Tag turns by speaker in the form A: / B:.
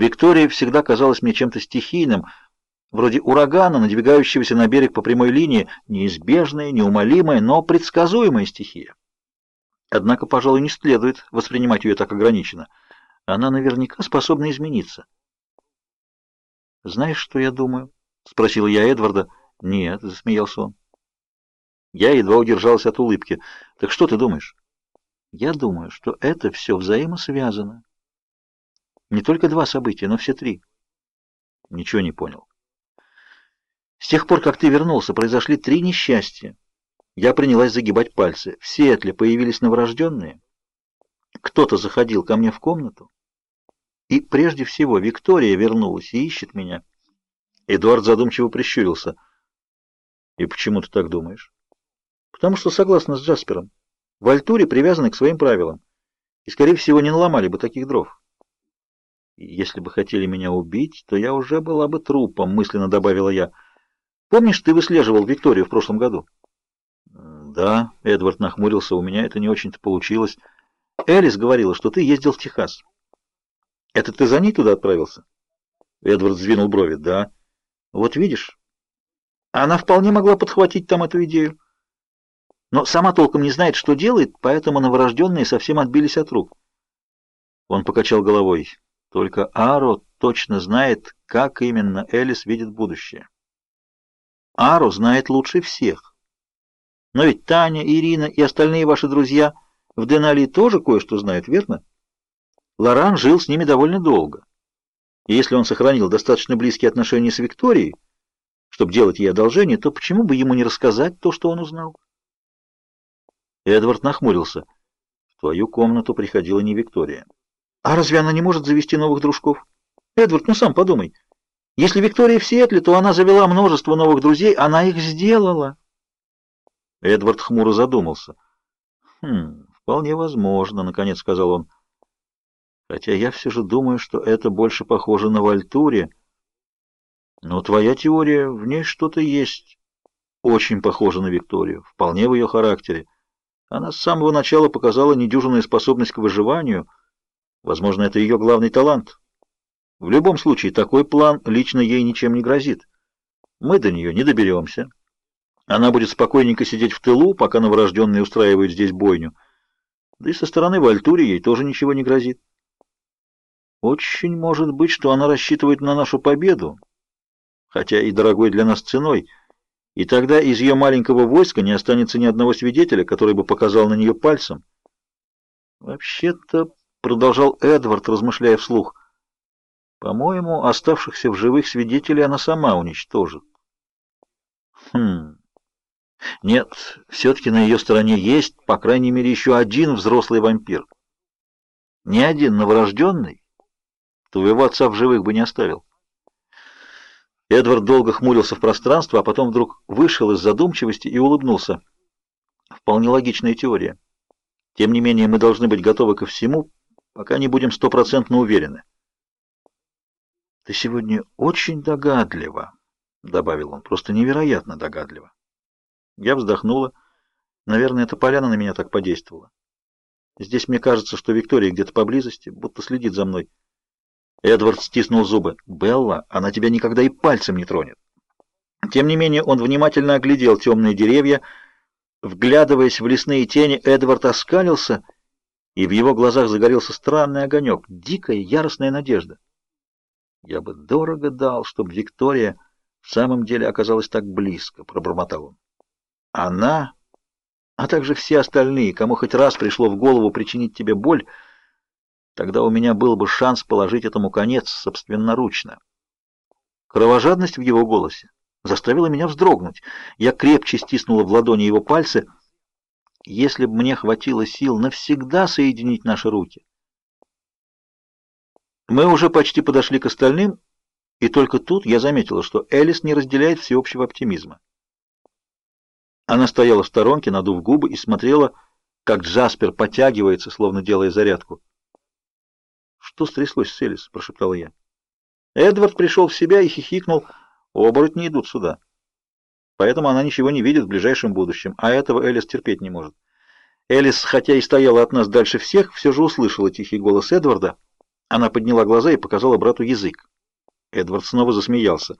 A: Виктория всегда казалась мне чем-то стихийным, вроде урагана, надвигающегося на берег по прямой линии, неизбежная, неумолимая, но предсказуемая стихия. Однако, пожалуй, не следует воспринимать ее так ограниченно. Она наверняка способна измениться. «Знаешь, что я думаю?» — спросила я Эдварда. «Нет», — засмеялся он. Я едва удержался от улыбки. «Так что ты думаешь?» «Я думаю, что это все взаимосвязано. Не только два события, но все три». «Ничего не понял». «С тех пор, как ты вернулся, произошли три несчастья. Я принялась загибать пальцы. В Сиэтле появились новорожденные. Кто-то заходил ко мне в комнату. И прежде всего Виктория вернулась и ищет меня». Эдуард задумчиво прищурился. «И почему ты так думаешь?» Потому что согласна с Джаспером. В Альтуре привязаны к своим правилам. И, скорее всего, не наломали бы таких дров. Если бы хотели меня убить, то я уже была бы трупом, мысленно добавила я. Помнишь, ты выслеживал Викторию в прошлом году? Да, Эдвард нахмурился, у меня это не очень-то получилось. Элис говорила, что ты ездил в Техас. Это ты за ней туда отправился? Эдвард сдвинул брови. Да. Вот видишь, она вполне могла подхватить там эту идею но сама толком не знает, что делает, поэтому новорожденные совсем отбились от рук. Он покачал головой. Только Аро точно знает, как именно Элис видит будущее. Аро знает лучше всех. Но ведь Таня, Ирина и остальные ваши друзья в Денали тоже кое-что знают, верно? Лоран жил с ними довольно долго. И если он сохранил достаточно близкие отношения с Викторией, чтобы делать ей одолжение, то почему бы ему не рассказать то, что он узнал? Эдвард нахмурился. В твою комнату приходила не Виктория. А разве она не может завести новых дружков? Эдвард, ну сам подумай. Если Виктория в Сиэтле, то она завела множество новых друзей, она их сделала. Эдвард хмуро задумался. Хм, вполне возможно, наконец сказал он. Хотя я все же думаю, что это больше похоже на Вальтуре. Но твоя теория, в ней что-то есть. Очень похоже на Викторию, вполне в ее характере. Она с самого начала показала недюжинную способность к выживанию. Возможно, это ее главный талант. В любом случае, такой план лично ей ничем не грозит. Мы до нее не доберемся. Она будет спокойненько сидеть в тылу, пока новорожденные устраивают здесь бойню. Да и со стороны Вальтури ей тоже ничего не грозит. Очень может быть, что она рассчитывает на нашу победу, хотя и дорогой для нас ценой — и тогда из ее маленького войска не останется ни одного свидетеля, который бы показал на нее пальцем. Вообще-то, продолжал Эдвард, размышляя вслух, по-моему, оставшихся в живых свидетелей она сама уничтожит. Хм. Нет, все-таки на ее стороне есть, по крайней мере, еще один взрослый вампир. Ни один новорожденный твоего отца в живых бы не оставил. Эдвард долго хмурился в пространство, а потом вдруг вышел из задумчивости и улыбнулся. Вполне логичная теория. Тем не менее, мы должны быть готовы ко всему, пока не будем стопроцентно уверены. «Ты сегодня очень догадлива», — добавил он, — «просто невероятно догадлива». Я вздохнула. Наверное, эта поляна на меня так подействовала. Здесь мне кажется, что Виктория где-то поблизости, будто следит за мной. Эдвард стиснул зубы. «Белла, она тебя никогда и пальцем не тронет». Тем не менее он внимательно оглядел темные деревья. Вглядываясь в лесные тени, Эдвард оскалился, и в его глазах загорелся странный огонек, дикая, яростная надежда. «Я бы дорого дал, чтобы Виктория в самом деле оказалась так близко», — пробормотал он. «Она, а также все остальные, кому хоть раз пришло в голову причинить тебе боль, — Тогда у меня был бы шанс положить этому конец собственноручно. Кровожадность в его голосе заставила меня вздрогнуть. Я крепче стиснула в ладони его пальцы. Если бы мне хватило сил навсегда соединить наши руки. Мы уже почти подошли к остальным, и только тут я заметила, что Элис не разделяет всеобщего оптимизма. Она стояла в сторонке, надув губы, и смотрела, как Джаспер потягивается, словно делая зарядку. «Что стряслось с Элис?» — прошептала я. Эдвард пришел в себя и хихикнул. «Оборотни идут сюда. Поэтому она ничего не видит в ближайшем будущем, а этого Элис терпеть не может». Элис, хотя и стояла от нас дальше всех, все же услышала тихий голос Эдварда. Она подняла глаза и показала брату язык. Эдвард снова засмеялся.